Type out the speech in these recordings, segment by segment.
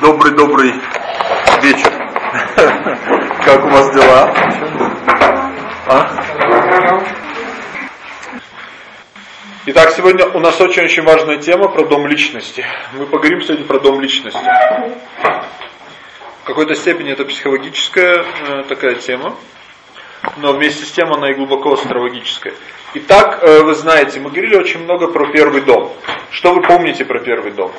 Добрый-добрый вечер. Как у вас дела? А? Итак, сегодня у нас очень-очень важная тема про дом личности. Мы поговорим сегодня про дом личности. В какой-то степени это психологическая э, такая тема, но вместе с тем она и глубоко астрологическая. Итак, э, вы знаете, мы говорили очень много про первый дом. Что вы помните про первый дом?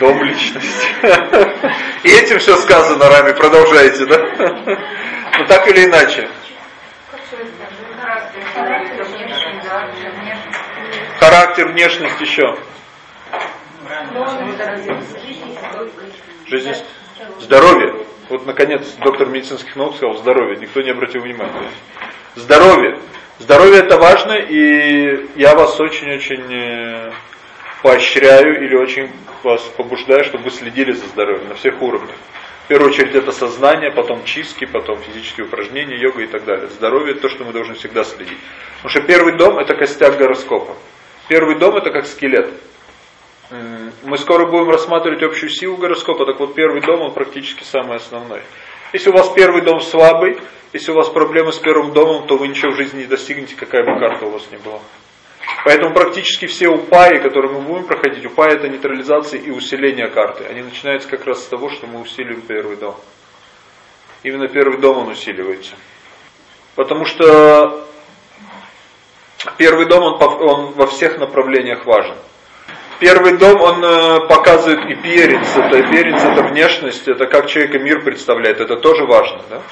Дом личности. И этим все сказано, Рами, продолжайте, да? Ну так или иначе. Характер, внешность еще. Жизнь, здоровье. Вот наконец доктор медицинских наук сказал здоровье. Никто не обратил внимания. Здоровье. Здоровье это важно, и я вас очень-очень э, поощряю или очень вас побуждаю, чтобы вы следили за здоровьем на всех уровнях. В первую очередь это сознание, потом чистки, потом физические упражнения, йога и так далее. Здоровье это то, что мы должны всегда следить. Потому что первый дом это костяк гороскопа. Первый дом это как скелет. Мы скоро будем рассматривать общую силу гороскопа, так вот первый дом он практически самый основной. Если у вас первый дом слабый, если у вас проблемы с первым домом, то вы ничего в жизни не достигнете, какая бы карта у вас ни была. Поэтому практически все упаи, которые мы будем проходить, упаи это нейтрализация и усиление карты. Они начинаются как раз с того, что мы усиливаем первый дом. Именно первый дом он усиливается. Потому что первый дом он, он во всех направлениях важен. Первый дом, он э, показывает и перец, это перец, это внешность, это как человека мир представляет, это тоже важно, да?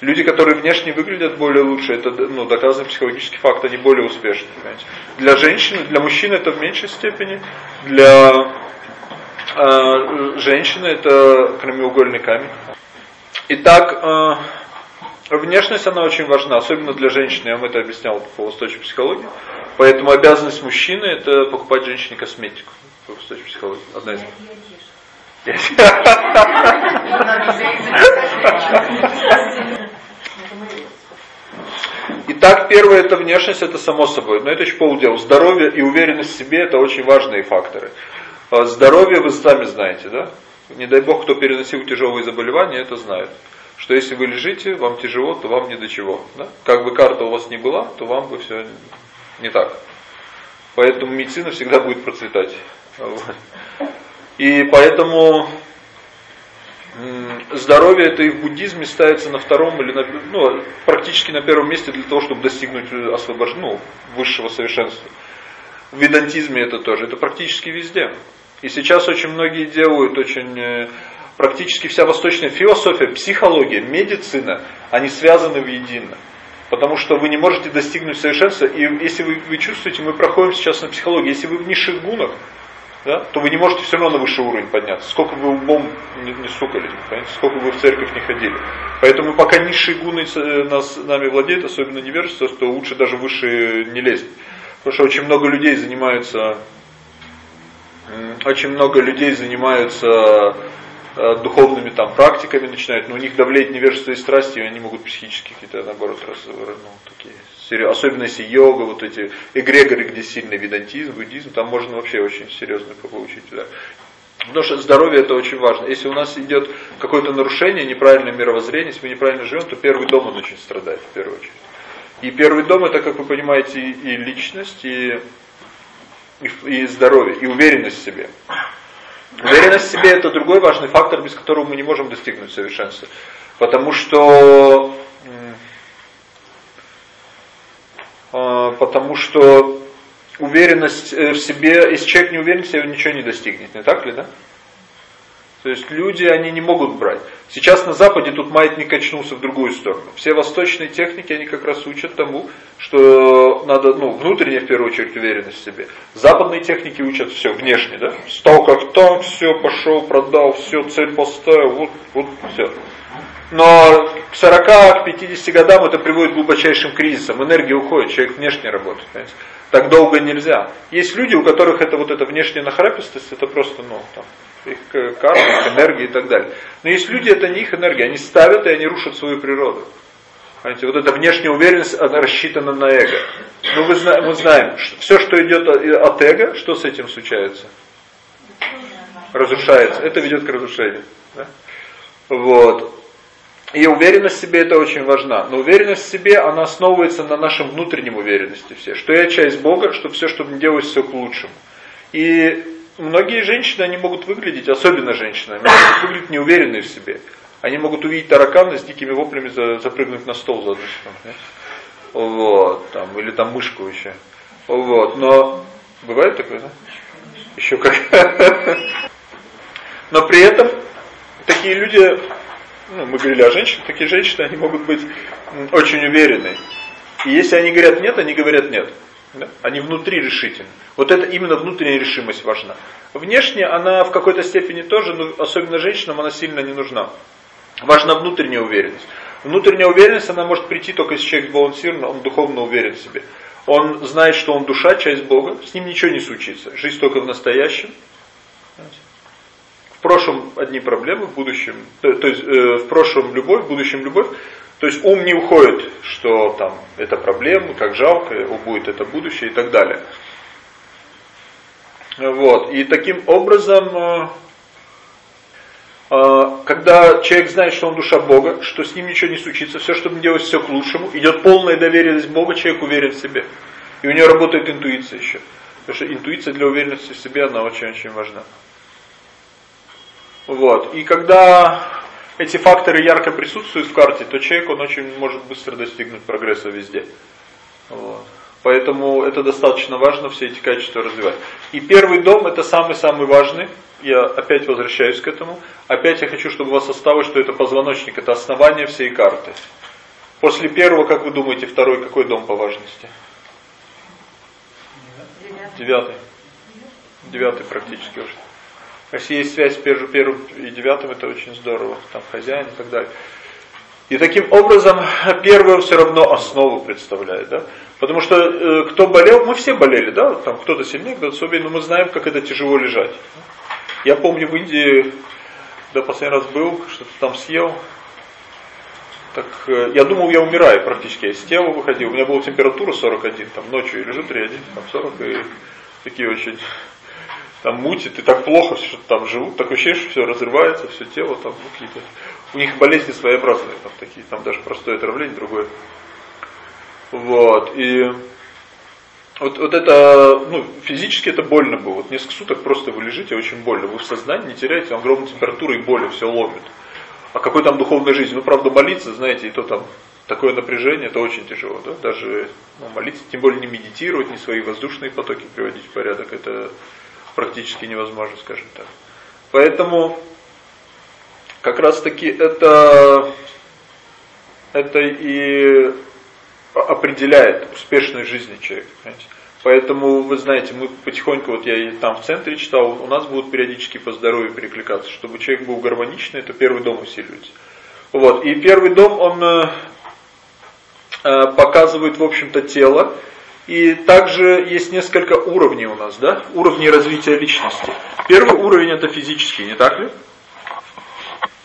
Люди, которые внешне выглядят более лучше, это ну, доказанный психологический факт, они более успешны. Понимаете? Для женщины, для мужчины это в меньшей степени, для э, женщины это кремеугольный камень. Итак, э, внешность она очень важна, особенно для женщины, я вам это объяснял по восточной психологии. Поэтому обязанность мужчины это покупать женщине косметику по восточной психологии. Одна из Итак, первое это внешность, это само собой, но это еще полдела. Здоровье и уверенность в себе это очень важные факторы. А здоровье вы сами знаете, да? Не дай бог, кто переносил тяжелые заболевания, это знает. Что если вы лежите, вам тяжело, то вам не до чего. Да? Как бы карта у вас не была, то вам бы все не так. Поэтому медицина всегда будет процветать. И поэтому здоровье это и в буддизме ставится на втором или на, ну, практически на первом месте для того, чтобы достигнуть освобождения, ну, высшего совершенства. В ведантизме это тоже, это практически везде. И сейчас очень многие делают, очень э, практически вся восточная философия, психология, медицина, они связаны в едино. Потому что вы не можете достигнуть совершенства, и если вы, вы чувствуете, мы проходим сейчас на психологии, если вы в низших гунах, да, то вы не можете все равно на высший уровень подняться. Сколько вы умом не, не сукали, понимаете, сколько вы в церковь не ходили. Поэтому пока низшие гуны э, нас, нами владеют, особенно невежество, то лучше даже выше не лезть. Потому что очень много людей занимаются, очень много людей занимаются э, духовными там практиками начинают, но у них давлеет невежество и страсти, и они могут психически какие-то, наоборот, раз, ну, такие особенно если йога, вот эти эгрегоры, где сильный ведантизм, буддизм, там можно вообще очень серьезно получить удар. Потому что здоровье это очень важно. Если у нас идет какое-то нарушение, неправильное мировоззрение, если мы неправильно живем, то первый дом он очень страдает в первую очередь. И первый дом это, как вы понимаете, и личность, и, и, и здоровье, и уверенность в себе. Уверенность в себе это другой важный фактор, без которого мы не можем достигнуть совершенства. Потому что потому что уверенность э, в себе, если человек не уверен в себе, ничего не достигнет, не так ли, да? То есть люди, они не могут брать. Сейчас на Западе тут маятник качнулся в другую сторону. Все восточные техники, они как раз учат тому, что надо, ну, внутренне в первую очередь уверенность в себе. Западные техники учат все внешне, да? Стал как танк, все, пошел, продал, все, цель поставил, вот, вот, все. Но к 40, к 50 годам это приводит к глубочайшим кризисам. Энергия уходит, человек внешне работает. Понимаете? Так долго нельзя. Есть люди, у которых это вот эта внешняя нахрапистость, это просто, ну, там, их карма, их энергия и так далее. Но есть люди, это не их энергия, они ставят и они рушат свою природу. Понимаете, вот эта внешняя уверенность, она рассчитана на эго. Ну, мы, мы знаем, что все, что идет от эго, что с этим случается? разрушается. Это ведет к разрушению. Да? Вот. И уверенность в себе это очень важна. Но уверенность в себе, она основывается на нашем внутреннем уверенности все. Что я часть Бога, что все, что мне делать, все к лучшему. И многие женщины, они могут выглядеть, особенно женщины, они могут выглядеть неуверенные в себе. Они могут увидеть таракана с дикими воплями запрыгнуть на стол за одну секунду. Вот, там, или там мышку еще. Вот, но бывает такое, да? Еще как. Но при этом такие люди, ну, мы говорили о женщинах, такие женщины, они могут быть очень уверены. И если они говорят нет, они говорят нет. Да? Они внутри решительны. Вот это именно внутренняя решимость важна. Внешне она в какой-то степени тоже, но особенно женщинам она сильно не нужна. Важна внутренняя уверенность. Внутренняя уверенность, она может прийти только если человек сбалансирован, он духовно уверен в себе. Он знает, что он душа, часть Бога, с ним ничего не случится. Жизнь только в настоящем. В прошлом одни проблемы, в будущем, то, то есть э, в прошлом любовь, в будущем любовь. То есть ум не уходит, что там это проблема, как жалко, будет это будущее и так далее. Вот. И таким образом э, а, когда человек знает, что он душа Бога, что с ним ничего не случится, все, что он делает, все к лучшему, идет полная доверенность Бога, человек уверен в себе. И у него работает интуиция еще. Потому что интуиция для уверенности в себе, она очень-очень важна. Вот. И когда эти факторы ярко присутствуют в карте, то человек, он очень может быстро достигнуть прогресса везде. Вот. Поэтому это достаточно важно, все эти качества развивать. И первый дом это самый-самый важный. Я опять возвращаюсь к этому. Опять я хочу, чтобы у вас осталось, что это позвоночник, это основание всей карты. После первого, как вы думаете, второй какой дом по важности? Девятый. Девятый практически уже. Если есть связь между первым и девятым, это очень здорово. Там хозяин и так далее. И таким образом первый все равно основу представляет. Да? Потому что э, кто болел, мы все болели, да, там кто-то сильнее, кто-то слабее, но мы знаем, как это тяжело лежать. Я помню в Индии, когда последний раз был, что-то там съел, так э, я думал, я умираю практически. Я из тела выходил. У меня была температура 41, там ночью я лежу 3,1, там 40, и такие очень там мутит, и так плохо, что там живут, такое ощущение, что все разрывается, все тело, там ну, какие-то. У них болезни своеобразные, там такие, там даже простое отравление, другое. Вот, и вот, вот это, ну, физически это больно было. Вот несколько суток просто вы лежите, очень больно. Вы в сознании не теряете, огромная температура и боли, все ломит. А какой там духовной жизни? Ну, правда, молиться, знаете, и то там такое напряжение, это очень тяжело. Да? Даже ну, молиться, тем более не медитировать, не свои воздушные потоки приводить в порядок, это практически невозможно, скажем так. Поэтому как раз таки это, это и определяет успешность жизни человека. Понимаете? Поэтому, вы знаете, мы потихоньку, вот я там в центре читал, у нас будут периодически по здоровью перекликаться. Чтобы человек был гармоничный, это первый дом усиливается. Вот. И первый дом, он э, э показывает, в общем-то, тело, и также есть несколько уровней у нас, да? Уровни развития личности. Первый уровень это физический, не так ли?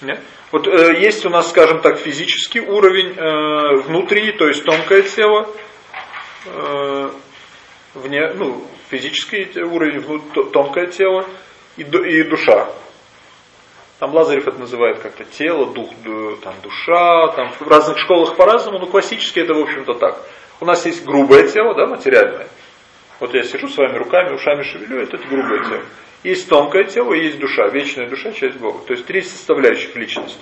Нет? Вот э, есть у нас, скажем так, физический уровень э, внутри, то есть тонкое тело, э, вне, ну, физический уровень, внутрь, тонкое тело и, и душа. Там Лазарев это называет как-то тело, дух, там, душа, там в разных школах по-разному, но классически это, в общем-то, так. У нас есть грубое тело, да, материальное. Вот я сижу с вами руками, ушами шевелю, это грубое тело. Есть тонкое тело, есть душа, вечная душа, часть Бога. То есть три составляющих личности.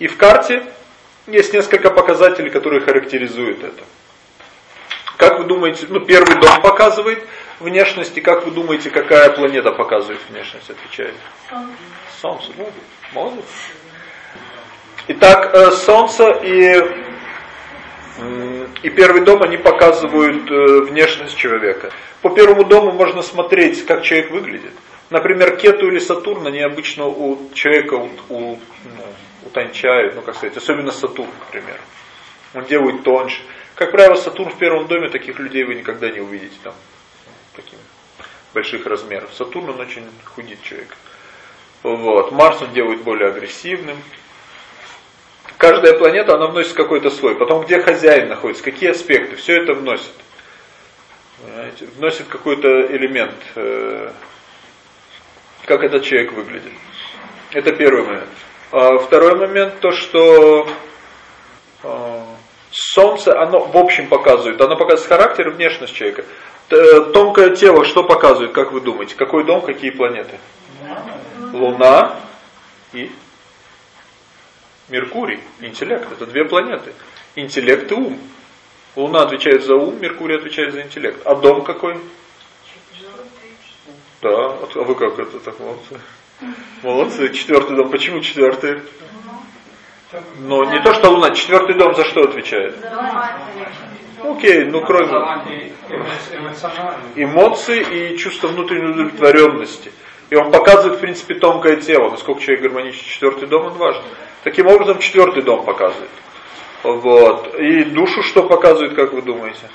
И в карте есть несколько показателей, которые характеризуют это. Как вы думаете, ну первый дом показывает внешность, и как вы думаете, какая планета показывает внешность, отвечает? Солнце. Солнце, молодец. Итак, э, Солнце и и первый дом, они показывают э, внешность человека. По первому дому можно смотреть, как человек выглядит. Например, Кету или Сатурн, они обычно у человека у, у, ну, утончают, ну как сказать, особенно Сатурн, например. Он делает тоньше. Как правило, Сатурн в первом доме, таких людей вы никогда не увидите там, таких больших размеров. Сатурн, он очень худит человек. Вот. Марс он делает более агрессивным, Каждая планета, она вносит какой-то слой. Потом, где хозяин находится, какие аспекты, все это вносит. Понимаете? Вносит какой-то элемент. Э, как этот человек выглядит. Это первый момент. А второй момент, то что а, солнце, оно в общем показывает, оно показывает характер и внешность человека. Тонкое тело что показывает, как вы думаете? Какой дом, какие планеты? Луна и Меркурий, интеллект. Это две планеты. Интеллект и ум. Луна отвечает за ум, Меркурий отвечает за интеллект. А дом какой? Да, а вы как это так молодцы? Молодцы, четвертый дом. Почему четвертый? Но не то, что Луна, четвертый дом за что отвечает? Окей, ну кроме эмоций и чувство внутренней удовлетворенности. И он показывает, в принципе, тонкое тело, насколько человек гармоничен. Четвертый дом, он важен. Таким образом, четвертый дом показывает. Вот. И душу что показывает, как вы думаете?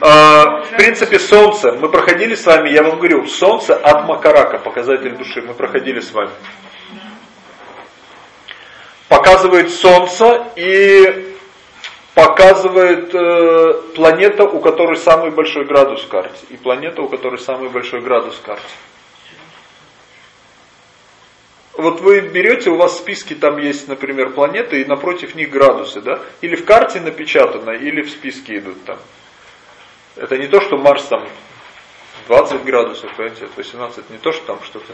А, в принципе, солнце. Мы проходили с вами, я вам говорю, солнце от Макарака, показатель души. Мы проходили с вами. Показывает солнце и показывает э, планета, у которой самый большой градус в карте. И планета, у которой самый большой градус в карте. Вот вы берете, у вас в списке там есть, например, планеты, и напротив них градусы, да? Или в карте напечатано, или в списке идут там. Это не то, что Марс там 20 градусов, понимаете, 18, не то, что там что-то.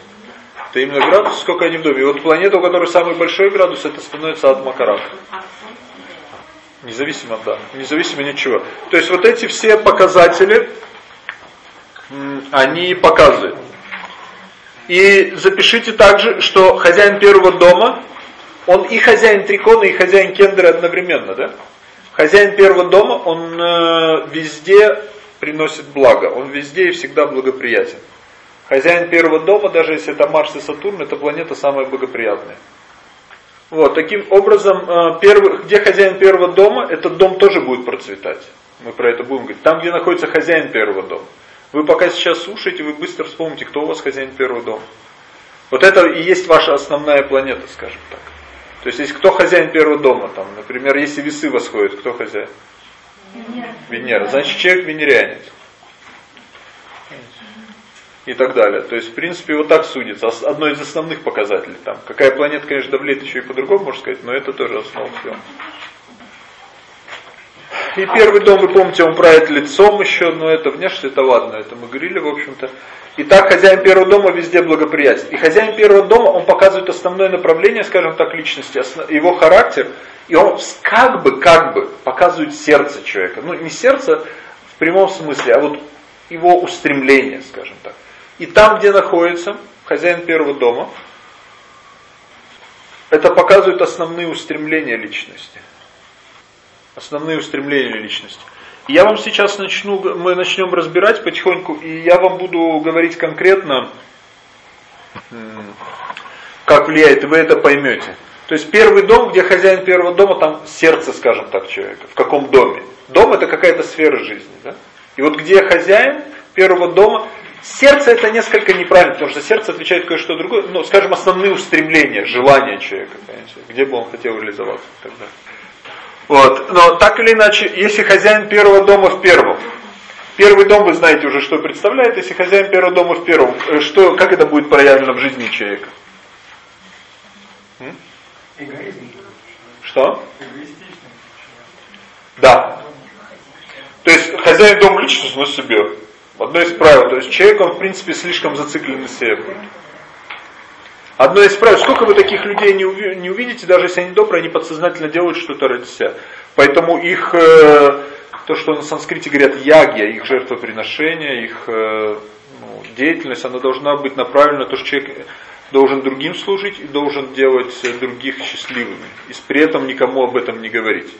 Это именно градус, сколько они в доме. И вот планета, у которой самый большой градус, это становится от Макарака. Независимо, да, независимо ничего. То есть вот эти все показатели, они показывают. И запишите также, что хозяин первого дома, он и хозяин трикона, и хозяин кендера одновременно, да? Хозяин первого дома, он э, везде приносит благо, он везде и всегда благоприятен. Хозяин первого дома, даже если это Марс и Сатурн, это планета самая благоприятная. Вот, таким образом, э, первый, где хозяин первого дома, этот дом тоже будет процветать. Мы про это будем говорить. Там, где находится хозяин первого дома. Вы пока сейчас слушаете, вы быстро вспомните, кто у вас хозяин первого дома. Вот это и есть ваша основная планета, скажем так. То есть, если кто хозяин первого дома, там, например, если весы восходят, кто хозяин? Венера. Венера. Значит, человек венерянец. И так далее. То есть, в принципе, вот так судится. Одно из основных показателей. Там. Какая планета, конечно, давлеет еще и по-другому, можно сказать, но это тоже основа всего. И первый дом, вы помните, он правит лицом еще, но это внешне, это ладно, это мы говорили, в общем-то. И так хозяин первого дома везде благоприятен. И хозяин первого дома, он показывает основное направление, скажем так, личности, его характер, и он как бы, как бы показывает сердце человека. Ну, не сердце в прямом смысле, а вот его устремление, скажем так. И там, где находится хозяин первого дома, это показывает основные устремления личности основные устремления личности. Я вам сейчас начну, мы начнем разбирать потихоньку, и я вам буду говорить конкретно, как влияет, вы это поймете. То есть первый дом, где хозяин первого дома, там сердце, скажем так, человека. В каком доме? Дом это какая-то сфера жизни. Да? И вот где хозяин первого дома, сердце это несколько неправильно, потому что сердце отвечает кое-что другое, ну, скажем, основные устремления, желания человека, понимаете, где бы он хотел реализоваться далее. Вот. Но так или иначе, если хозяин первого дома в первом, первый дом вы знаете уже, что представляет, если хозяин первого дома в первом, э, что, как это будет проявлено в жизни человека? Эгоизм. Что? Да. То есть хозяин дома личность на себе. Одно из правил. То есть человек, он в принципе слишком зациклен на себе будет. Одно из правил, сколько вы таких людей не, увидите, даже если они добрые, они подсознательно делают что-то ради себя. Поэтому их, э, то, что на санскрите говорят ягья, их жертвоприношение, их э, ну, деятельность, она должна быть направлена на то, что человек должен другим служить и должен делать других счастливыми. И при этом никому об этом не говорить.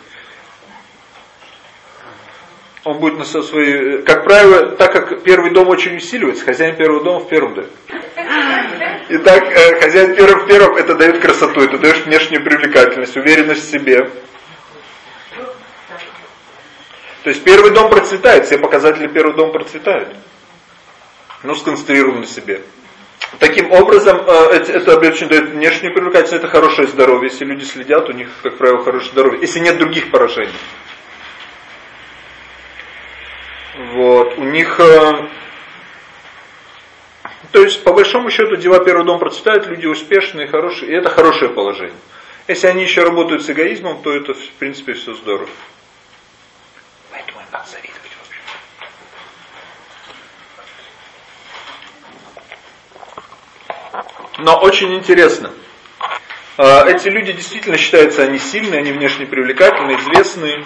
Он будет на своей... Как правило, так как первый дом очень усиливается, хозяин первого дома в первом доме. Итак, э, хозяин первым в первом, это дает красоту, это дает внешнюю привлекательность, уверенность в себе. То есть первый дом процветает, все показатели первого дома процветают. Ну, сконцентрированы на себе. Таким образом, э, это очень дает внешнюю привлекательность, это хорошее здоровье. Если люди следят, у них, как правило, хорошее здоровье. Если нет других поражений. Вот, у них э, То есть, по большому счету, дела первого дома процветают, люди успешные, хорошие, и это хорошее положение. Если они еще работают с эгоизмом, то это, в принципе, все здорово. Поэтому им надо завидовать Но очень интересно. А, эти люди действительно считаются, они сильные, они внешне привлекательные, известные,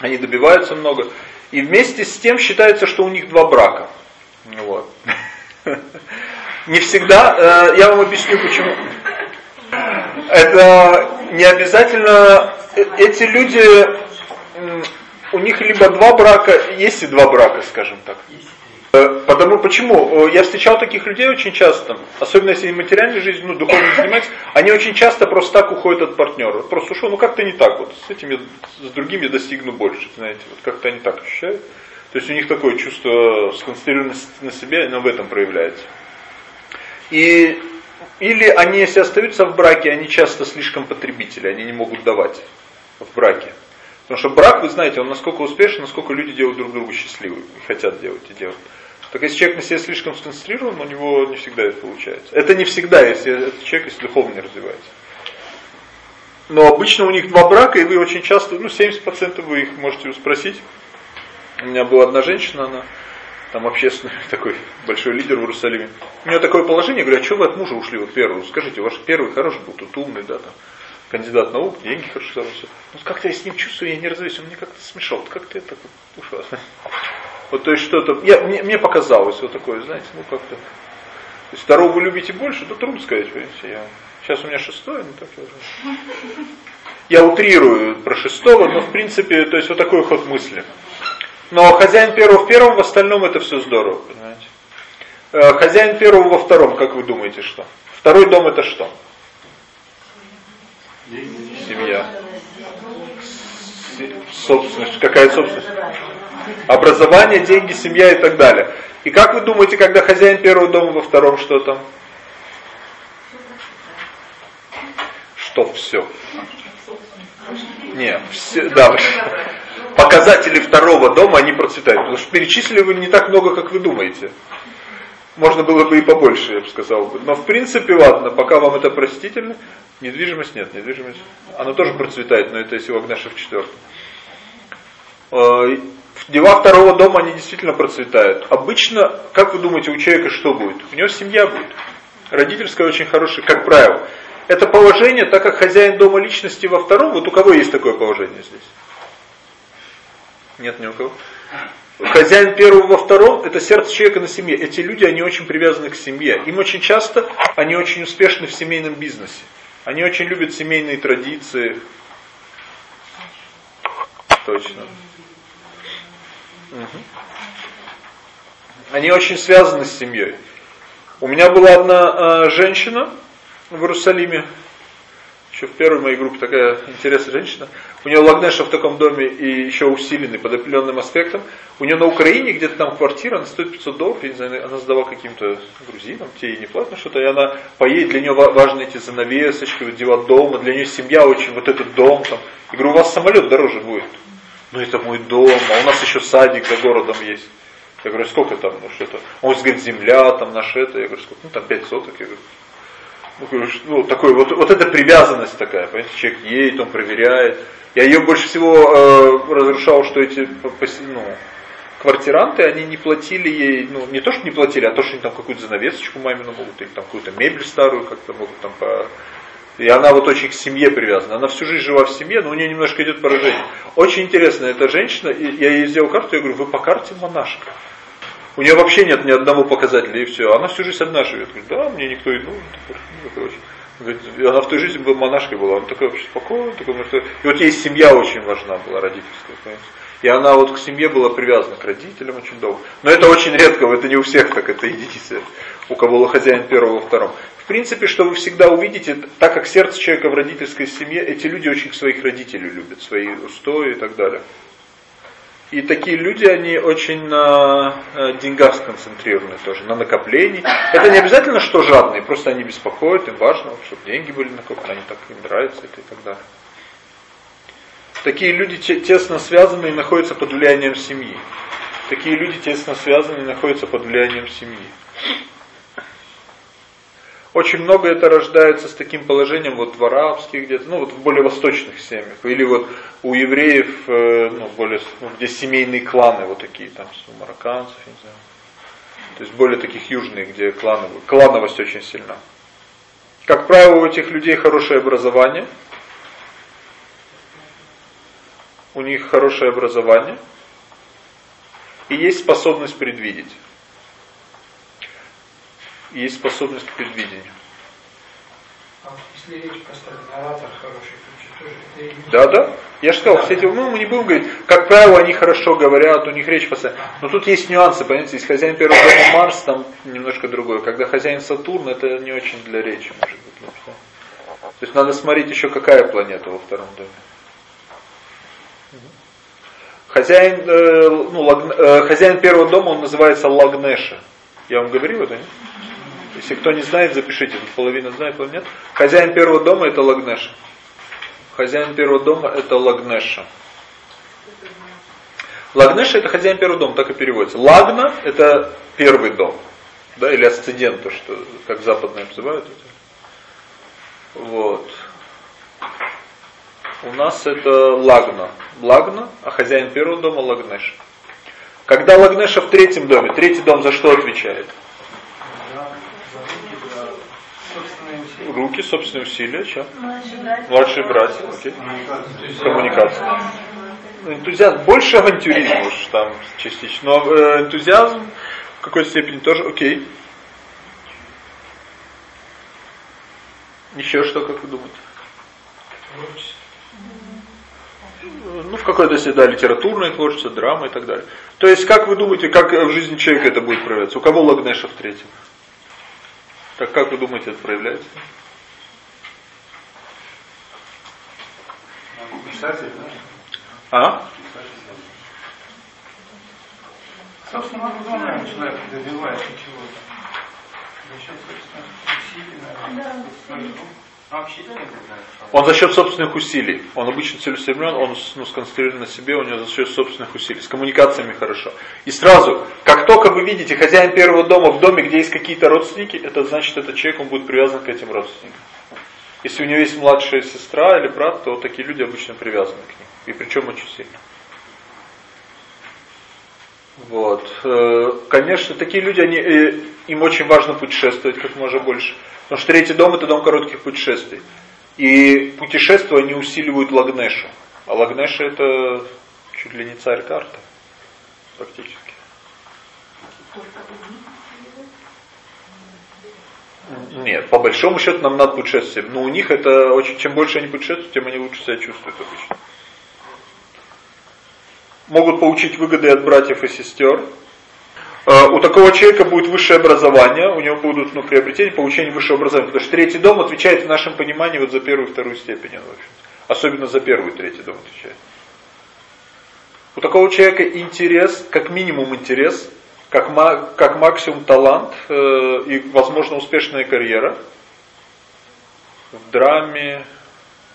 они добиваются много. И вместе с тем считается, что у них два брака. Вот. Не всегда, э, я вам объясню почему. Это не обязательно, э, эти люди, у них либо два брака, есть и два брака, скажем так. Э, потому почему? Я встречал таких людей очень часто, особенно если материальной жизнью, ну, духовно занимаются, они очень часто просто так уходят от партнера. Просто ушел, ну как-то не так, вот с этим я, с другим я достигну больше, знаете, вот как-то они так ощущают. То есть у них такое чувство сконцентрированности на себе, оно в этом проявляется. И, или они, если остаются в браке, они часто слишком потребители, они не могут давать в браке. Потому что брак, вы знаете, он насколько успешен, насколько люди делают друг друга счастливыми хотят делать и делать. Так если человек на себе слишком сконцентрирован, у него не всегда это получается. Это не всегда, если этот человек если духовно не развивается. Но обычно у них два брака, и вы очень часто, ну 70% вы их можете спросить. У меня была одна женщина, она там общественный такой большой лидер в Иерусалиме. У нее такое положение, я говорю, а что вы от мужа ушли вот первого? Скажите, ваш первый хороший был, тут умный, да, там, кандидат наук, деньги хорошо все. Ну как-то я с ним чувствую, я не развеюсь, он мне как-то смешал, как-то это ушел. Вот то есть что-то, я, мне, мне показалось вот такое, знаете, ну как-то. Если второго вы любите больше, то трудно сказать, понимаете, я, сейчас у меня шестое, ну так я уже. Я утрирую про шестого, но в принципе, то есть вот такой ход мысли. Но хозяин первого в первом, в остальном это все здорово, понимаете. Э, хозяин первого во втором, как вы думаете, что? Второй дом это что? Семья. Собственность. Какая собственность? Образование, деньги, семья и так далее. И как вы думаете, когда хозяин первого дома во втором, что там? Что все? Не, все, да. Показатели второго дома, они процветают. Потому что перечислили вы не так много, как вы думаете. Можно было бы и побольше, я бы сказал. Но в принципе, ладно, пока вам это простительно. Недвижимость нет, недвижимость. Она тоже процветает, но это если у Агнаша в четвертом. Дела второго дома, они действительно процветают. Обычно, как вы думаете, у человека что будет? У него семья будет. Родительская очень хорошая, как правило. Это положение, так как хозяин дома личности во втором, вот у кого есть такое положение здесь? Нет ни у кого. Хозяин первого во втором – это сердце человека на семье. Эти люди, они очень привязаны к семье. Им очень часто, они очень успешны в семейном бизнесе. Они очень любят семейные традиции. Точно. Они очень связаны с семьей. У меня была одна э, женщина в Иерусалиме, еще в первой моей группе такая интересная женщина. У нее Лагнеша в таком доме и еще усиленный под определенным аспектом. У нее на Украине где-то там квартира, она стоит 500 долларов, я не знаю, она сдавала каким-то грузинам, те ей не платно что-то, и она поедет, для нее важны эти занавесочки, дела дома, для нее семья очень, вот этот дом там. Я говорю, у вас самолет дороже будет. Ну это мой дом, а у нас еще садик за городом есть. Я говорю, сколько там, ну что-то. Он говорит, земля, там наше это. Я говорю, сколько? Ну там 5 соток. Я говорю, ну, такой, вот, вот эта привязанность такая, понимаете, человек едет, он проверяет. Я ее больше всего э, разрушал, что эти ну, квартиранты, они не платили ей, ну не то, что не платили, а то, что они там какую-то занавесочку мамину могут, или там какую-то мебель старую как-то могут там по... И она вот очень к семье привязана. Она всю жизнь жила в семье, но у нее немножко идет поражение. Очень интересно, эта женщина, я ей сделал карту, я говорю, вы по карте монашка. У нее вообще нет ни одного показателя, и все. Она всю жизнь одна живет. Говорит, да, мне никто и ну, короче. Говорит, она в той жизни была монашкой была, она такая вообще спокойная, такая, и вот ей семья очень важна была, родительская, понимаете? И она вот к семье была привязана, к родителям очень долго. Но это очень редко, это не у всех так, это единицы, у кого был хозяин первого, втором. В принципе, что вы всегда увидите, так как сердце человека в родительской семье, эти люди очень своих родителей любят, свои устои и так далее. И такие люди, они очень на э, деньгах сконцентрированы тоже, на накоплении. Это не обязательно, что жадные, просто они беспокоят, им важно, чтобы деньги были накоплены, они так им нравятся это и так далее. Такие люди тесно связаны и находятся под влиянием семьи. Такие люди тесно связаны и находятся под влиянием семьи. Очень много это рождается с таким положением вот в арабских где-то, ну вот в более восточных семьях. Или вот у евреев, э, ну, более, ну, где семейные кланы вот такие, там, у марокканцев, не знаю. То есть более таких южных, где клановые, клановость очень сильна. Как правило, у этих людей хорошее образование. У них хорошее образование. И есть способность предвидеть есть способность к предвидению. А если речь поставлена, оратор хороший, Да, да. Я же сказал, все эти, мы не будем говорить, как правило, они хорошо говорят, у них речь постоянно. Но тут есть нюансы, понимаете, если хозяин первого дома Марс, там немножко другое. Когда хозяин Сатурн, это не очень для речи, может быть. Ну, То есть надо смотреть еще, какая планета во втором доме. Хозяин, э, ну, лаг, э, хозяин первого дома, он называется Лагнеша. Я вам говорил это, нет? Если кто не знает, запишите, половина знает, половина нет. Хозяин первого дома это Лагнеша. Хозяин первого дома это Лагнеша. Лагнеша это хозяин первого дома, так и переводится. Лагна это первый дом. Да, или асцендент, то, что, как западные называют. Вот. У нас это Лагна. Лагна, а хозяин первого дома Лагнеша. Когда Лагнеша в третьем доме, третий дом за что отвечает? Руки, собственные усилия, что? Младшие братья, окей. Коммуникация. Энтузиазм, больше авантюризм уж там частично, но э, энтузиазм в какой-то степени тоже окей. Еще что, как вы думаете? Ну, в какой-то степени, да, литературное творчество, драма и так далее. То есть, как вы думаете, как в жизни человека это будет проявляться? У кого Лагнеша в третьем? Так как вы думаете, это проявляется? Писатель, да? А? Собственно, образованием человек добивается чего-то. За счет собственных усилий, Он за счет собственных усилий. Он обычно целеустремлен, он ну, сконцентрирован на себе, у него за счет собственных усилий. С коммуникациями хорошо. И сразу, как только вы видите хозяин первого дома в доме, где есть какие-то родственники, это значит, этот человек, он будет привязан к этим родственникам. Если у него есть младшая сестра или брат, то такие люди обычно привязаны к ним. И причем очень сильно. Вот. Э, конечно, такие люди, они, э, им очень важно путешествовать как можно больше. Потому что третий дом это дом коротких путешествий. И путешествия они усиливают Лагнешу. А Лагнеша это чуть ли не царь карты. Фактически. Нет, по большому счету нам надо путешествовать. Но у них это очень, чем больше они путешествуют, тем они лучше себя чувствуют обычно. Могут получить выгоды от братьев и сестер. А, у такого человека будет высшее образование, у него будут ну, приобретения, получение высшего образования. Потому что третий дом отвечает в нашем понимании вот за первую и вторую степень. В. Особенно за первую третий дом отвечает. У такого человека интерес, как минимум интерес, как, как максимум талант э, и, возможно, успешная карьера в драме,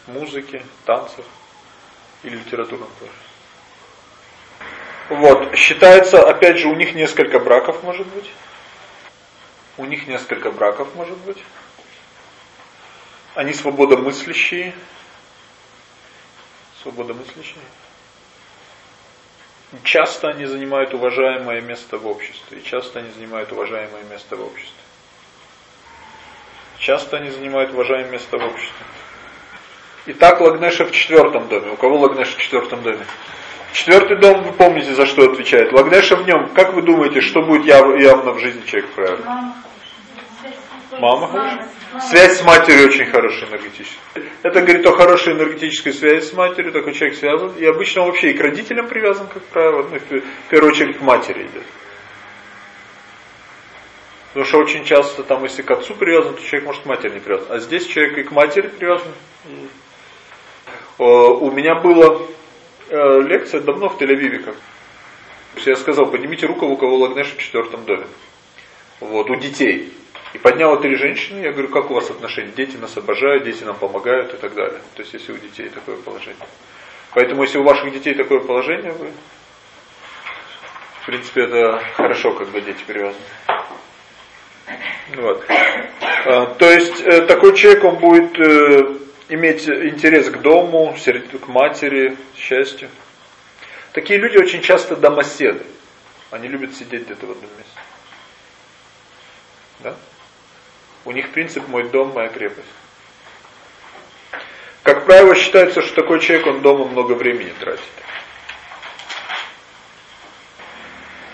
музыке, танцах или литературном тоже. Вот, считается, опять же, у них несколько браков может быть. У них несколько браков может быть. Они свободомыслящие. Свободомыслящие. Часто они занимают уважаемое место в обществе, и часто они занимают уважаемое место в обществе. Часто они занимают уважаемое место в обществе. Итак, Лагнеша в четвертом доме. У кого Лагнеша в четвертом доме? Четвертый дом, вы помните, за что отвечает. Лагнеша в нем, как вы думаете, что будет явно в жизни человека правильно? Мама хорошая? Связь с матерью очень хорошая энергетическая. Это говорит о хорошей энергетической связи с матерью, такой человек связан. И обычно вообще и к родителям привязан, как правило, ну, в первую очередь к матери идет. Потому что очень часто там, если к отцу привязан, то человек может к матери не привязан. А здесь человек и к матери привязан. У меня была э, лекция давно в Тель-Авиве. Я сказал, поднимите руку, у кого Лагнеш в четвертом доме. Вот, у детей. И подняла три женщины, я говорю, как у вас отношения? Дети нас обожают, дети нам помогают и так далее. То есть, если у детей такое положение. Поэтому, если у ваших детей такое положение, вы, в принципе, это хорошо, когда дети привязаны. Вот. А, то есть э, такой человек, он будет э, иметь интерес к дому, к матери, счастью. Такие люди очень часто домоседы. Они любят сидеть где-то в одном месте. Да? У них принцип «мой дом, моя крепость». Как правило, считается, что такой человек, он дома много времени тратит.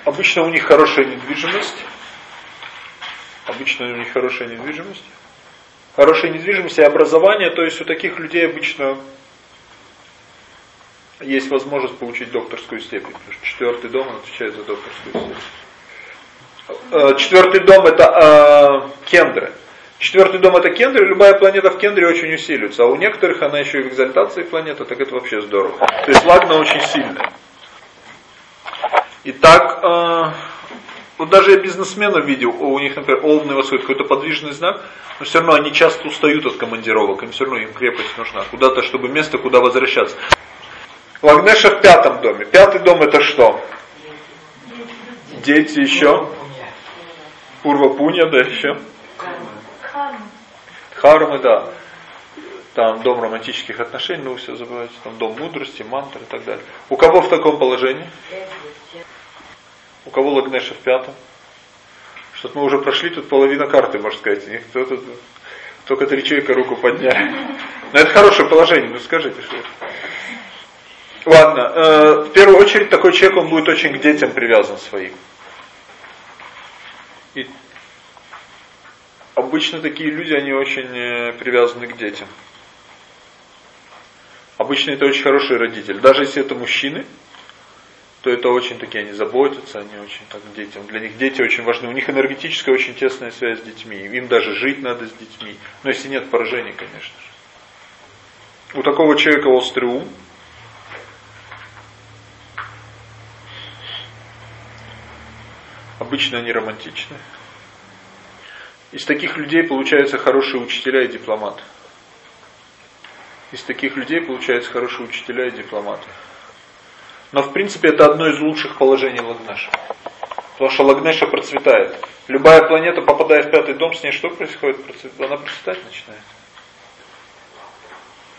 Обычно у них хорошая недвижимость. Обычно у них хорошая недвижимость. Хорошая недвижимость и образование, то есть у таких людей обычно есть возможность получить докторскую степень. Потому что четвертый дом отвечает за докторскую степень. Э, четвертый дом это э, кендры. Четвертый дом это кендры, любая планета в кендре очень усиливается. А у некоторых она еще и в экзальтации планета, так это вообще здорово. То есть лагна очень сильная. Итак, э, вот даже я бизнесменов видел, у них, например, овны восходит какой-то подвижный знак, но все равно они часто устают от командировок, им все равно им крепость нужна, куда-то, чтобы место, куда возвращаться. Лагнеша в пятом доме. Пятый дом это что? Дети еще. Пурва Пуня, да, еще. Хармы, да. Там дом романтических отношений, ну все забывайте. Там дом мудрости, мантры и так далее. У кого в таком положении? У кого Лагнеша в пятом? Что-то мы уже прошли, тут половина карты, можно сказать. Никто тут, только три человека руку подняли. Но это хорошее положение, ну скажите, что это. Ладно, э, в первую очередь такой человек, он будет очень к детям привязан своим. Обычно такие люди, они очень э, привязаны к детям. Обычно это очень хороший родитель. Даже если это мужчины, то это очень такие, они заботятся, они очень так детям. Для них дети очень важны. У них энергетическая очень тесная связь с детьми. Им даже жить надо с детьми. Но если нет поражений, конечно же. У такого человека острый ум, Обычно они романтичны. Из таких людей получаются хорошие учителя и дипломаты. Из таких людей получаются хорошие учителя и дипломаты. Но в принципе это одно из лучших положений Лагнеша. Потому что Лагнеша процветает. Любая планета, попадая в пятый дом, с ней что происходит? Она процветать начинает.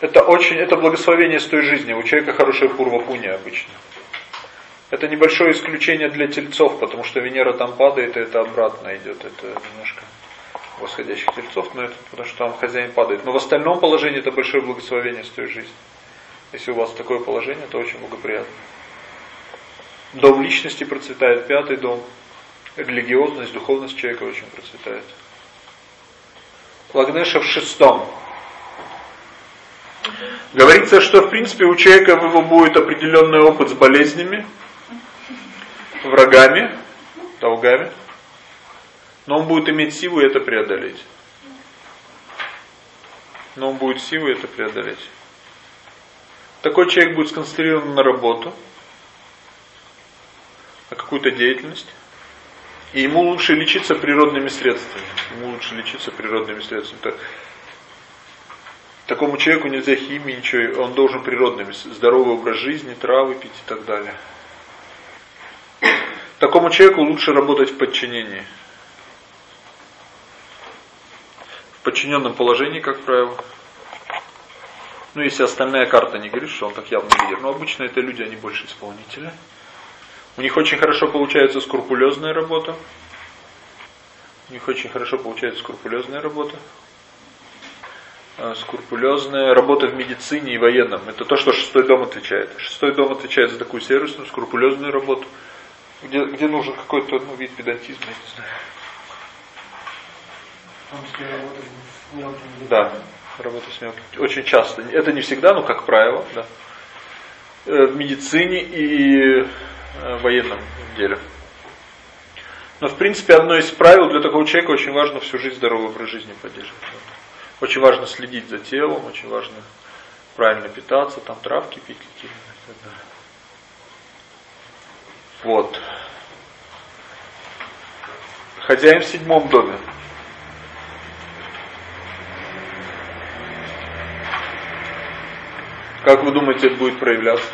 Это очень, это благословение с той жизни. У человека хорошая пурва пуня обычно. Это небольшое исключение для тельцов, потому что Венера там падает, и это обратно идет. Это немножко восходящих тельцов, но это потому что там хозяин падает. Но в остальном положении это большое благословение с той жизни. Если у вас такое положение, то очень благоприятно. Дом личности процветает, пятый дом. Религиозность, духовность человека очень процветает. Лагнеша в шестом. Говорится, что в принципе у человека в его будет определенный опыт с болезнями, врагами, долгами, но он будет иметь силу это преодолеть. Но он будет силу это преодолеть. Такой человек будет сконцентрирован на работу, на какую-то деятельность. И ему лучше лечиться природными средствами. Ему лучше лечиться природными средствами. Такому человеку нельзя химии, ничего, он должен природными, здоровый образ жизни, травы пить и так далее. Такому человеку лучше работать в подчинении. В подчиненном положении, как правило. Ну, если остальная карта не говорит, что он так явно лидер. Но обычно это люди, они больше исполнители. У них очень хорошо получается скрупулезная работа. У них очень хорошо получается скрупулезная работа. А, скрупулезная работа в медицине и военном. Это то, что шестой дом отвечает. Шестой дом отвечает за такую сервисную, скрупулезную работу где, где нужен какой-то ну, вид педантизма, я не знаю. Да, работа с мелким. Очень часто. Это не всегда, но как правило, да. Э, в медицине и э, военном деле. Но в принципе одно из правил для такого человека очень важно всю жизнь здоровый образ жизни поддерживать. Очень важно следить за телом, очень важно правильно питаться, там травки пить какие-то. Вот. Хозяин в седьмом доме. Как вы думаете, это будет проявляться?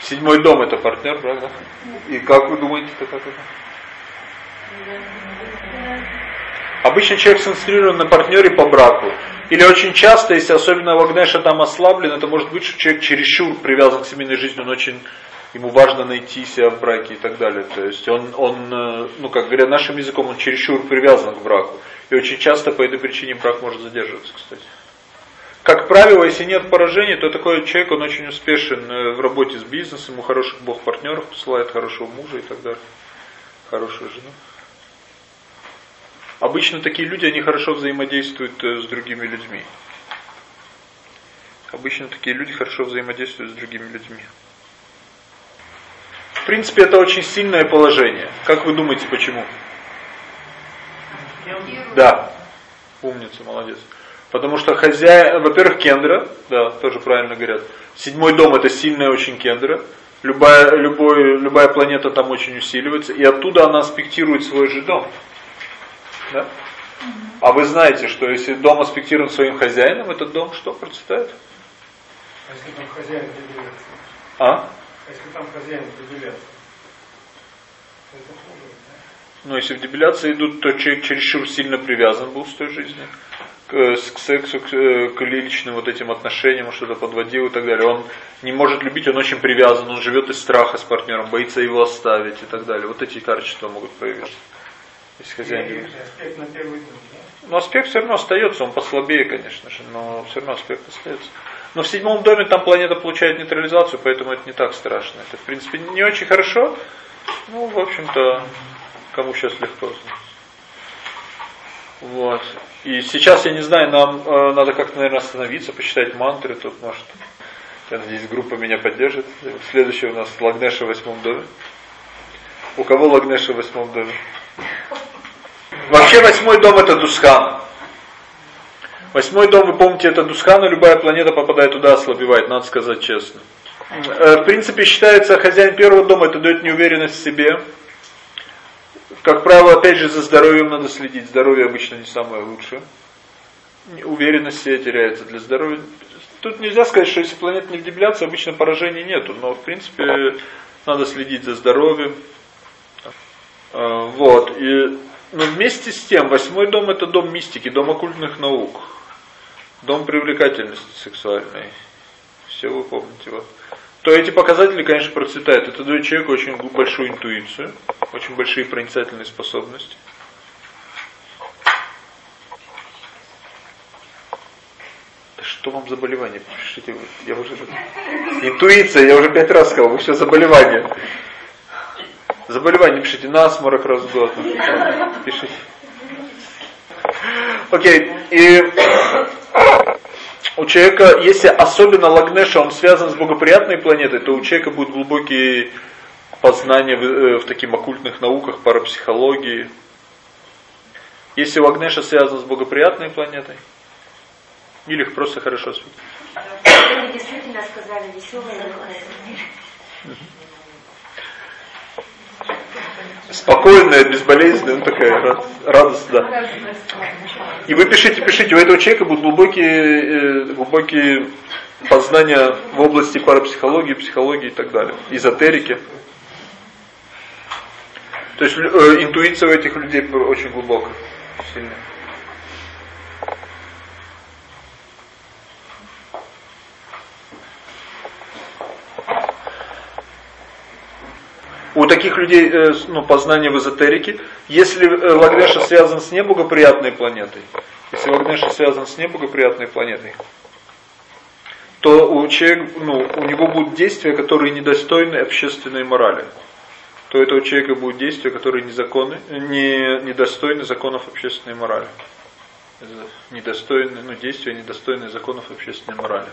Седьмой дом это партнер, правда? И как вы думаете, это как это? Обычно человек сконцентрирован на партнере по браку. Или очень часто, если особенно Вагнеша там ослаблен, это может быть, что человек чересчур привязан к семейной жизни, он очень, ему важно найти себя в браке и так далее. То есть он, он э, ну как говоря нашим языком, он чересчур привязан к браку. И очень часто по этой причине брак может задерживаться, кстати. Как правило, если нет поражений, то такой человек, он очень успешен э, в работе с бизнесом, ему хороших бог партнеров посылает, хорошего мужа и так далее, хорошую жену. Обычно такие люди, они хорошо взаимодействуют э, с другими людьми. Обычно такие люди хорошо взаимодействуют с другими людьми. В принципе, это очень сильное положение. Как вы думаете, почему? Да. Умница, молодец. Потому что хозяин, во-первых, кендра, да, тоже правильно говорят. Седьмой дом это сильная очень кендра. Любая, любой, любая планета там очень усиливается. И оттуда она аспектирует свой же дом. Да? А вы знаете, что если дом аспектирован своим хозяином, этот дом что процветает? А если там хозяин? А? А если там хозяин? Это хуже, да? Ну, если в дебиляции идут, то человек чересчур сильно привязан был с той жизни. К, к сексу, к, к личным вот этим отношениям, что-то подводил и так далее. Он не может любить, он очень привязан, он живет из страха с партнером, боится его оставить и так далее. Вот эти качества могут появиться. Если хозяин Аспект на первый да? Но аспект все равно остается, он послабее, конечно же, но все равно аспект остается. Но в седьмом доме там планета получает нейтрализацию, поэтому это не так страшно. Это, в принципе, не очень хорошо. Ну, в общем-то, кому сейчас легко. Вот. И сейчас, я не знаю, нам э, надо как-то, наверное, остановиться, почитать мантры тут, может. Я надеюсь, группа меня поддержит. Следующий у нас Лагнеша в восьмом доме. У кого Лагнеша в восьмом доме? Вообще восьмой дом это Дусхан. Восьмой дом, вы помните, это Дусхан, и любая планета попадает туда, ослабевает, надо сказать честно. Э, в принципе, считается, хозяин первого дома, это дает неуверенность в себе. Как правило, опять же, за здоровьем надо следить. Здоровье обычно не самое лучшее. Уверенность себе теряется для здоровья. Тут нельзя сказать, что если планета не в обычно поражений нету. Но, в принципе, надо следить за здоровьем. Э, вот. И но вместе с тем, восьмой дом это дом мистики, дом оккультных наук, дом привлекательности сексуальной. Все вы помните. Вот. То эти показатели, конечно, процветают. Это дает человеку очень большую интуицию, очень большие проницательные способности. Что вам заболевание? Пишите. Я уже... Интуиция, я уже пять раз сказал, вы все заболевание. Заболевание пишите, насморок раз в год. Пишите. Окей, и у человека, если особенно Лагнеша, он связан с благоприятной планетой, то у человека будет глубокие познания в, э, в таких оккультных науках, парапсихологии. Если у Агнеша связан с благоприятной планетой, или их просто хорошо светит. действительно сказали веселые спокойная, безболезненная, ну такая радость, да. И вы пишите, пишите, у этого человека будут глубокие, э, глубокие познания в области парапсихологии, психологии и так далее, эзотерики. То есть э, интуиция у этих людей очень глубокая, сильная. У таких людей э, ну, познание в эзотерике. Если э, Лагнеша связан с неблагоприятной планетой, если Лагнеша связан с неблагоприятной планетой, то у человека, ну, у него будут действия, которые недостойны общественной морали. То этого человека будут действия, которые незаконны, не, недостойны законов общественной морали. Недостойны, ну, действия, недостойные законов общественной морали.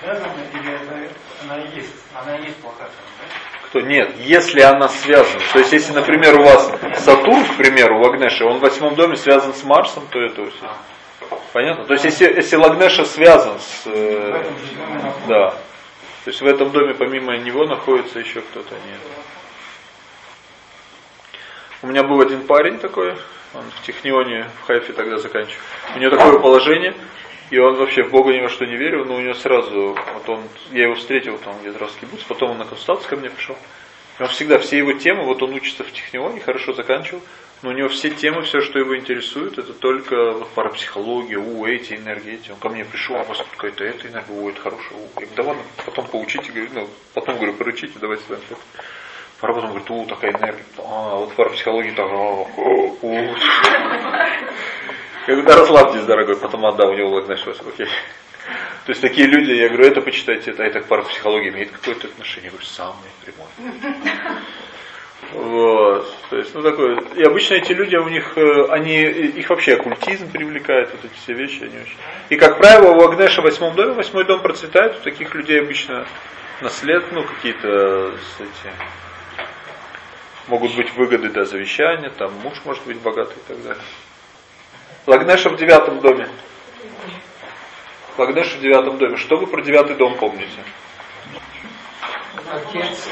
Связана или это, она есть, она есть плохая, да? Кто? Нет, если она связана. То есть, если, например, у вас Сатурн, к примеру, в Агнеше, он в восьмом доме связан с Марсом, то это все. Понятно? То есть, если, если Лагнеша связан с... Э, да. То есть, в этом доме помимо него находится еще кто-то. Нет. У меня был один парень такой, он в Технионе, в Хайфе тогда заканчивал. У него такое положение, И он вообще в Бога ни во что не верил, но у него сразу, вот он, я его встретил там где-то раз кибуц, потом он на консультацию ко мне пришел. И он всегда, все его темы, вот он учится в технионе, хорошо заканчивал, но у него все темы, все, что его интересует, это только вот парапсихология, у, эти энергии, эти. Он ко мне пришел, а у вас какая-то эта энергия, у, это хорошая, у. Я говорю, да потом поучите, говорю, ну, потом, говорю, поручите, давайте вами. А потом говорит, у, такая энергия. А, вот парапсихология так, а, у. Я говорю, да расслабьтесь, дорогой, потом отдам, у него лагнешь вас, окей. То есть такие люди, я говорю, это почитайте, это, это к парапсихологии имеет какое-то отношение. Я говорю, самое прямое. Вот. То есть, ну такое. И обычно эти люди, у них, э, они, их вообще оккультизм привлекает, вот эти все вещи, они очень. И как правило, у Агнеша в восьмом доме, восьмой дом процветает, у таких людей обычно наслед, ну какие-то эти, могут быть выгоды до завещания, там муж может быть богатый и так далее. Лагнеша в девятом доме. Лагнеша в девятом доме. Что вы про девятый дом помните? Отец,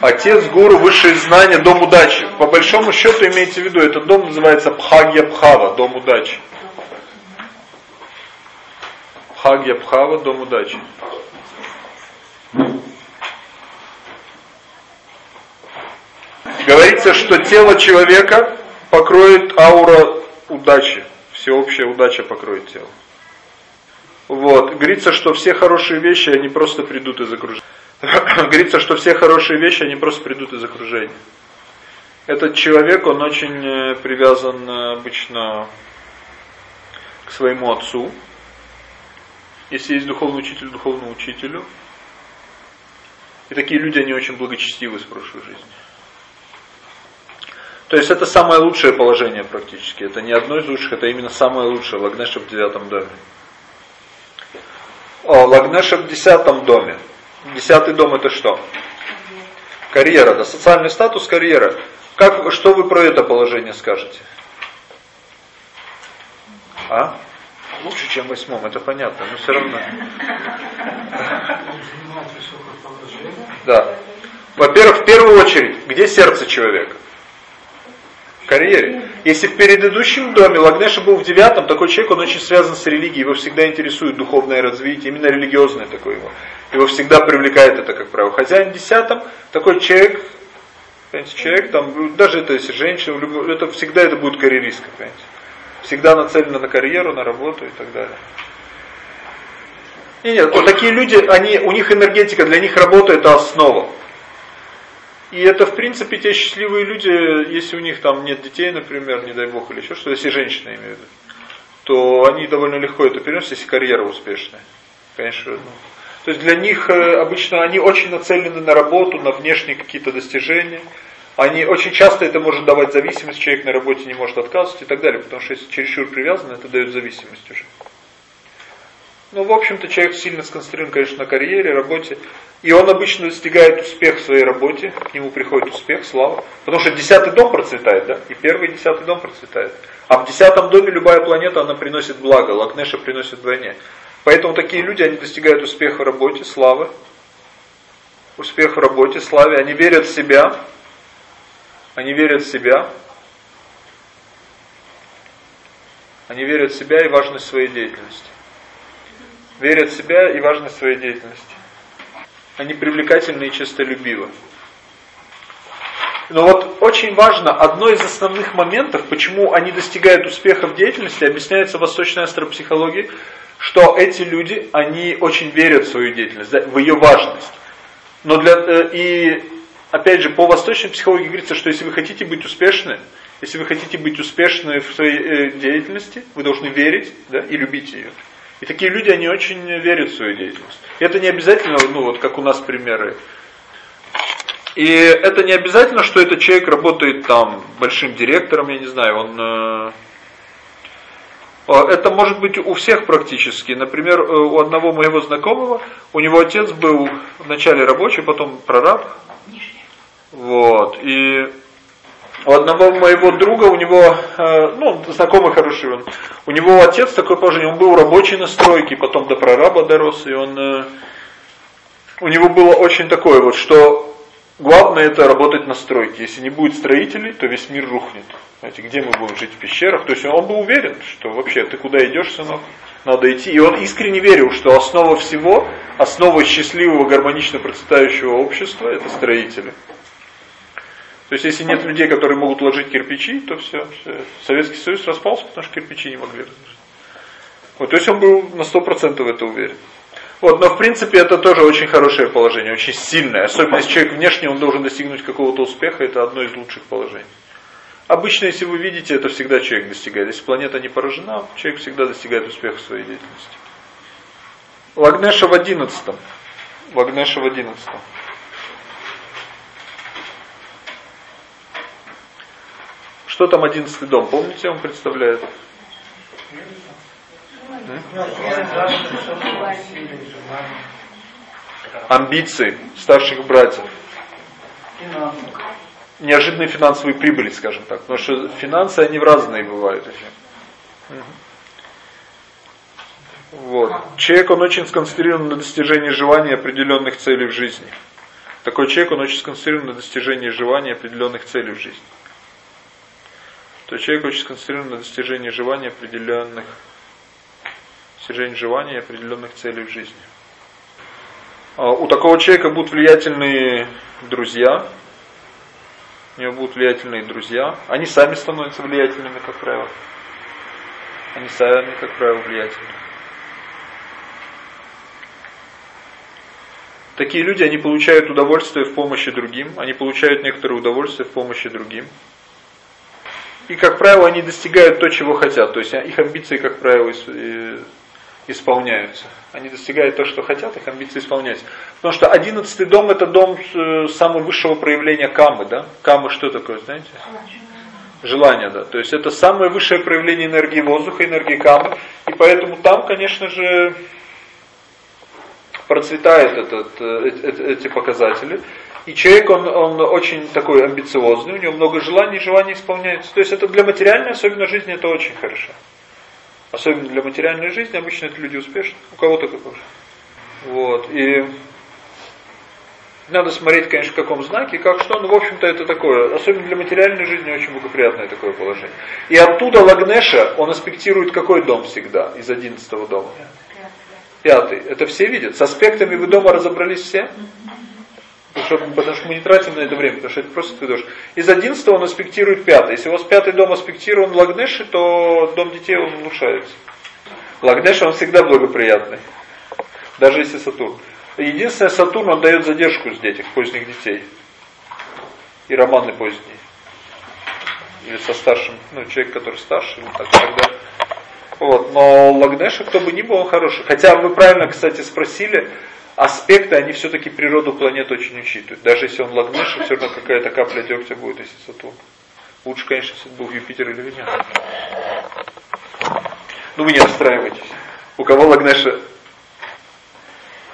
Отец, гуру, высшие знания, дом удачи. По большому счету имейте в виду, этот дом называется Пхагья Пхава, дом удачи. Пхагья Пхава, дом удачи. Говорится, что тело человека покроет аура удачи. Всеобщая удача покроет тело. Вот. Говорится, что все хорошие вещи, они просто придут из окружения. Говорится, что все хорошие вещи, они просто придут из окружения. Этот человек, он очень э, привязан э, обычно к своему отцу. Если есть духовный учитель, духовному учителю. И такие люди, они очень благочестивы с прошлой жизни. То есть это самое лучшее положение практически. Это не одно из лучших, это именно самое лучшее. Лагнеша в девятом доме. О, Лагнеша в десятом доме. Десятый дом это что? Карьера, да, социальный статус, карьера. Как, что вы про это положение скажете? А? Лучше, чем в восьмом, это понятно, но все равно. Да. Во-первых, в первую очередь, где сердце человека? Карьере. Если в предыдущем доме Лагнеша был в девятом, такой человек, он очень связан с религией, его всегда интересует духовное развитие, именно религиозное такое его. Его всегда привлекает это, как правило. Хозяин в десятом, такой человек, понимаете, человек, там, даже это если женщина, это всегда это будет карьеристка, понимаете. Всегда нацелена на карьеру, на работу и так далее. И нет, вот такие люди, они, у них энергетика, для них работа это основа. И это, в принципе, те счастливые люди, если у них там нет детей, например, не дай бог, или еще что, если женщина имеет, то они довольно легко это переносят, если карьера успешная. Конечно, ну. То есть для них э, обычно они очень нацелены на работу, на внешние какие-то достижения. Они очень часто это может давать зависимость, человек на работе не может отказывать и так далее, потому что если чересчур привязан, это дает зависимость уже. Ну, в общем-то, человек сильно сконцентрирован, конечно, на карьере, работе. И он обычно достигает успех в своей работе, к нему приходит успех, слава. Потому что десятый дом процветает, да? И первый десятый дом процветает. А в десятом доме любая планета, она приносит благо, Лакнеша приносит вдвойне. Поэтому такие люди, они достигают успеха в работе, славы. Успех в работе, славе. Они верят в себя. Они верят в себя. Они верят в себя и важность своей деятельности верят в себя и важность своей деятельности. Они привлекательны и честолюбивы. Но вот очень важно, одно из основных моментов, почему они достигают успеха в деятельности, объясняется восточной астропсихологии, что эти люди, они очень верят в свою деятельность, в ее важность. Но для, э, и опять же, по восточной психологии говорится, что если вы хотите быть успешны, если вы хотите быть успешны в своей э, деятельности, вы должны верить да, и любить ее. И такие люди, они очень верят в свою деятельность. И это не обязательно, ну вот как у нас примеры. И это не обязательно, что этот человек работает там большим директором, я не знаю, он... Э, это может быть у всех практически. Например, э, у одного моего знакомого, у него отец был вначале рабочий, потом прораб. Вот. И у одного моего друга, у него, э, ну, знакомый хороший он, у него отец такой положение, он был рабочий на стройке, потом до прораба дорос, и он, э, у него было очень такое вот, что Главное это работать на стройке. Если не будет строителей, то весь мир рухнет. Знаете, где мы будем жить в пещерах? То есть он был уверен, что вообще ты куда идешь, сынок, надо идти. И он искренне верил, что основа всего, основа счастливого, гармонично процветающего общества это строители. То есть если нет людей, которые могут ложить кирпичи, то все, все. Советский Союз распался, потому что кирпичи не могли. Вот, то есть он был на 100% в это уверен. Вот, но в принципе это тоже очень хорошее положение, очень сильное. Особенно если человек внешне, он должен достигнуть какого-то успеха, это одно из лучших положений. Обычно, если вы видите, это всегда человек достигает. Если планета не поражена, человек всегда достигает успеха в своей деятельности. Лагнеша в одиннадцатом. Лагнеша в одиннадцатом. Что там одиннадцатый дом? Помните, он представляет? Амбиции старших братьев. Неожиданные финансовые прибыли, скажем так. Потому что финансы, они в разные бывают. Вот. Человек, он очень сконцентрирован на достижении желаний определенных целей в жизни. Такой человек, он очень сконцентрирован на достижении желаний определенных целей в жизни. То человек очень сконцентрирован на достижении желаний определенных достижение желаний определенных целей в жизни. А у такого человека будут влиятельные друзья, у него будут влиятельные друзья, они сами становятся влиятельными, как правило. Они сами, как правило, влиятельны. Такие люди, они получают удовольствие в помощи другим, они получают некоторое удовольствие в помощи другим. И, как правило, они достигают то, чего хотят. То есть их амбиции, как правило, исполняются. Они достигают то, что хотят, их амбиции исполняются. Потому что одиннадцатый дом это дом э, самого высшего проявления камы, да? Камы что такое, знаете? Желание, да. То есть это самое высшее проявление энергии воздуха, энергии камы. И поэтому там, конечно же, процветают этот, э, эти показатели. И человек, он, он очень такой амбициозный, у него много желаний, желания исполняются. То есть это для материальной, особенно жизни, это очень хорошо. Особенно для материальной жизни, обычно это люди успешные, у кого-то как уже. Вот, и надо смотреть, конечно, в каком знаке, как что, но в общем-то это такое, особенно для материальной жизни очень благоприятное такое положение. И оттуда Лагнеша, он аспектирует какой дом всегда из одиннадцатого дома? Пятый. Это все видят. С аспектами вы дома разобрались все? Потому что, потому что мы не тратим на это время, потому что это просто ты дождь. Из 11 он аспектирует пятый. Если у вас пятый дом аспектирован Лагнеши, то дом детей он улучшается. Лагнеш он всегда благоприятный. Даже если Сатурн. Единственное, Сатурн он дает задержку с детей, поздних детей. И романы поздние. Или со старшим, ну, человек, который старше, ну, так, тогда. Вот, но Лагнеша, кто бы ни был, хороший. Хотя вы правильно, кстати, спросили, аспекты, они все-таки природу планет очень учитывают. Даже если он лагнеш, все равно какая-то капля дегтя будет, если Сатурн. Лучше, конечно, если был Юпитер или Венера. Ну вы не расстраивайтесь. У кого лагнеша?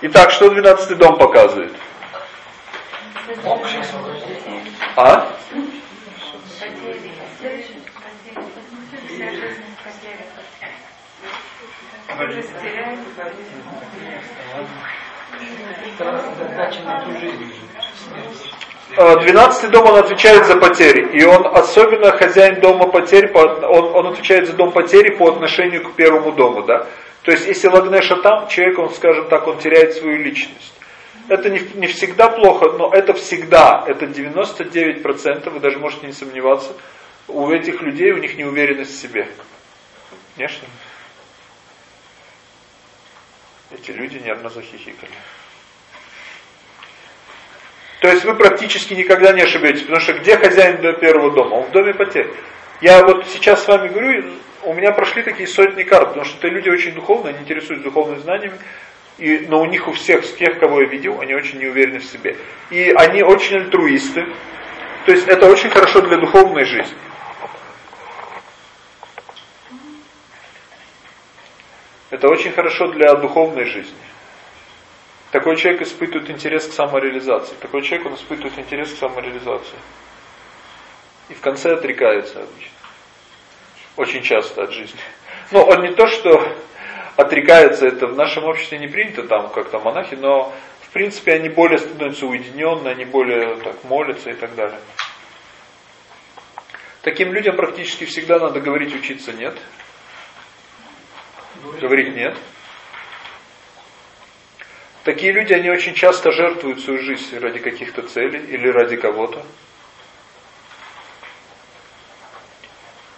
Итак, что 12 дом показывает? А? Э, двенадцатый дом он отвечает за потери. И он особенно хозяин дома потерь, он, он отвечает за дом потери по отношению к первому дому. Да? То есть если Лагнеша там, человек, он, скажем так, он теряет свою личность. Это не, не всегда плохо, но это всегда, это 99%, вы даже можете не сомневаться, у этих людей, у них неуверенность в себе. Конечно. Эти люди нервно захихикали. То есть вы практически никогда не ошибетесь, потому что где хозяин до первого дома? Он в доме потерь. Я вот сейчас с вами говорю, у меня прошли такие сотни карт, потому что это люди очень духовные, они интересуются духовными знаниями, и, но у них у всех, с тех, кого я видел, они очень неуверены в себе. И они очень альтруисты, то есть это очень хорошо для духовной жизни. Это очень хорошо для духовной жизни. Такой человек испытывает интерес к самореализации. Такой человек, он испытывает интерес к самореализации. И в конце отрекается обычно. Очень часто от жизни. Но он не то, что отрекается, это в нашем обществе не принято там как-то монахи, но в принципе, они более становятся уединенные, они более так молятся и так далее. Таким людям практически всегда надо говорить учиться нет. Говорить нет. Такие люди, они очень часто жертвуют свою жизнь ради каких-то целей или ради кого-то.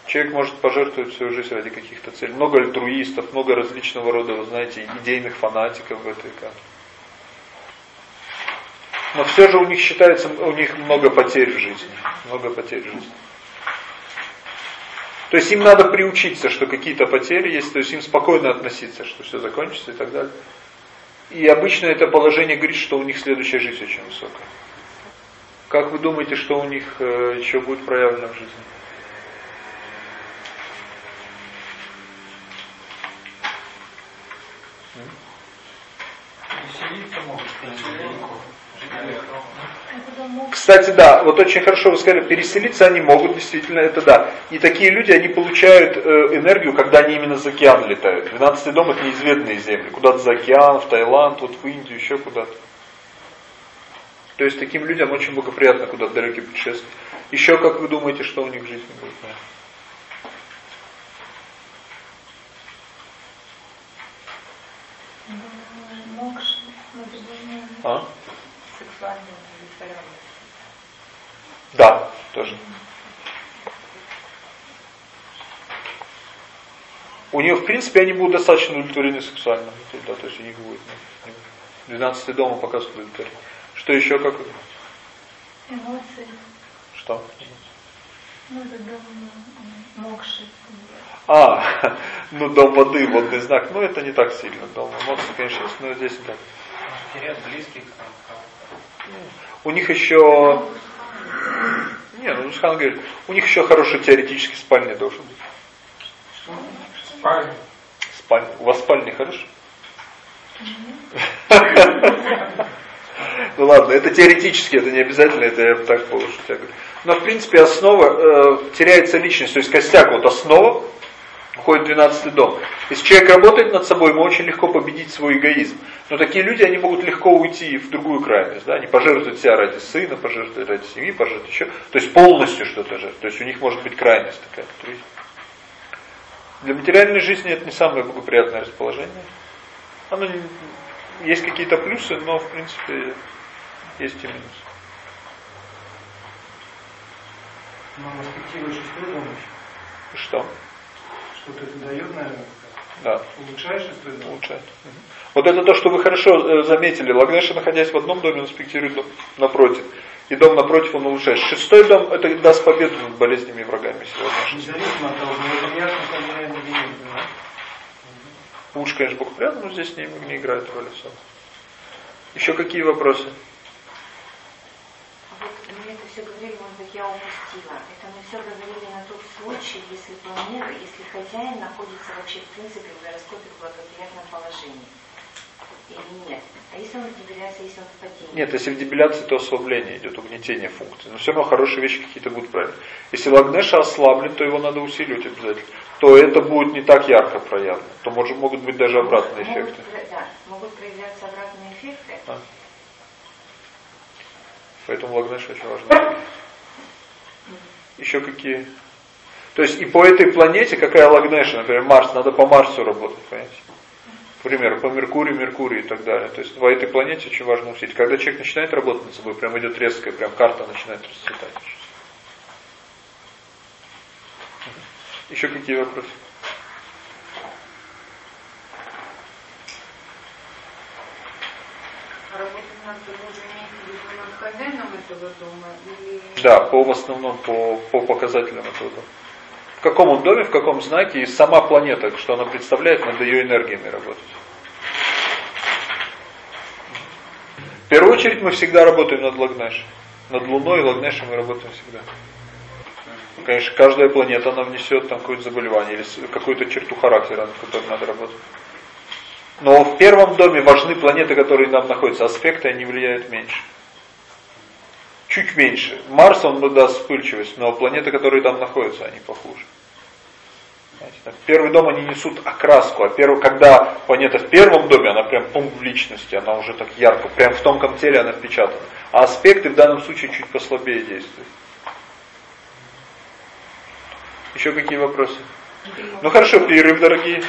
Человек может пожертвовать свою жизнь ради каких-то целей. Много альтруистов, много различного рода, вы знаете, идейных фанатиков в этой карте. Но все же у них считается, у них много потерь в жизни. Много потерь в жизни. То есть им надо приучиться, что какие-то потери есть, то есть им спокойно относиться, что все закончится и так далее. И обычно это положение говорит, что у них следующая жизнь очень высокая. Как вы думаете, что у них э, еще будет проявлено в жизни? Кстати, да, вот очень хорошо вы сказали, переселиться они могут, действительно, это да. И такие люди, они получают э, энергию, когда они именно за океан летают. 12 дом это неизведанные земли. Куда-то за океан, в Таиланд, вот в Индию, еще куда-то. То есть таким людям очень благоприятно куда-то далекие путешествия. Еще, как вы думаете, что у них в жизни будет? А? Да, тоже. У нее, в принципе, они будут достаточно удовлетворены сексуально. Да, то есть у них будет 12 ну, дома показывает удовлетворение. Что еще как? Эмоции. Что? Ну, это дом мокши. А, ну дом воды, водный знак. Ну это не так сильно. Дом эмоций, конечно, есть, но здесь так. Терять близких. У них еще... Не, ну Хан говорит, у них еще хороший теоретический спальня должен быть. Спальня. Спальня. У вас спальня хорошая? Ну ладно, это теоретически, это не обязательно, это я так положу. Но в принципе основа, э, теряется личность, то есть костяк, вот основа, входит в 12 дом. Если человек работает над собой, ему очень легко победить свой эгоизм. Но такие люди, они могут легко уйти в другую крайность. Да? Они пожертвуют себя ради сына, пожертвуют ради семьи, пожертвуют еще. То есть полностью что-то жертвуют. То есть у них может быть крайность такая. Для материальной жизни это не самое благоприятное расположение. Оно не, есть какие-то плюсы, но в принципе есть и минусы. Но перспектива дом Что? Что-то это дает, наверное, да. улучшает шестой дом? Улучшает. Вот это то, что вы хорошо э, заметили. Лагнеша, находясь в одном доме, он инспектирует дом напротив. И дом напротив он улучшает. Шестой дом это даст победу над болезнями и врагами. Если Независимо от того, хозяин или нет. Да? Лучше, конечно, благоприятно, но здесь не, не играет роли особо. Еще какие вопросы? Вот мы это все говорили, может быть, я упустила. Это мы все говорили на тот случай, если планета, если хозяин находится вообще в принципе в гороскопе в благоприятном положении. Или нет? А если он в дебиляции, если он в падении? Нет, если в дебиляции, то ослабление идет, угнетение функции. Но все равно хорошие вещи какие-то будут правильные. Если Лагнеша ослаблен, то его надо усиливать обязательно. То это будет не так ярко проявлено. То может, могут быть даже обратные могут, эффекты. Да, могут проявляться обратные эффекты. А. Поэтому Лагнеша очень важно. Еще какие? То есть и по этой планете, какая Лагнеша, например, Марс, надо по Марсу работать, понимаете? К примеру, по Меркурию, Меркурию и так далее. То есть по этой планете очень важно усилить. Когда человек начинает работать над собой, прям идет резкая, прям карта начинает расцветать. Еще какие вопросы? Хозяином этого дома? Или... Да, по в основном по, по показателям этого дома. В каком он доме, в каком знаке, и сама планета, что она представляет, над ее энергиями работать. В первую очередь мы всегда работаем над Лагнеш. Над Луной и Лагнешем мы работаем всегда. Конечно, каждая планета, она внесет там какое-то заболевание или какую-то черту характера, над которой надо работать. Но в первом доме важны планеты, которые там находятся. Аспекты, они влияют меньше. Чуть меньше. Марс, он даст вспыльчивость, но планеты, которые там находятся, они похуже. Знаете, первый дом они несут окраску, а первый, когда планета в первом доме, она прям пункт в личности, она уже так ярко, прям в тонком теле она впечатана. А аспекты в данном случае чуть послабее действуют. Еще какие вопросы? Ну хорошо, перерыв, дорогие.